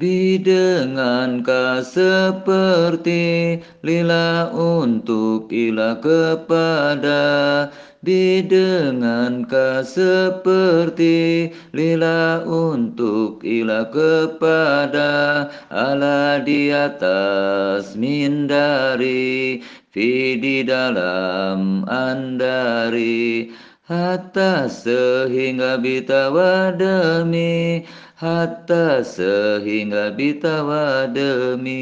Bidengankah seperti lila untuk ilah kepada. Bidengankah seperti lila untuk ilah kepada. Allah di atas mindari Fi di dalam andari Hatta sehingga bitawa demi Hatta sehingga bitawa demi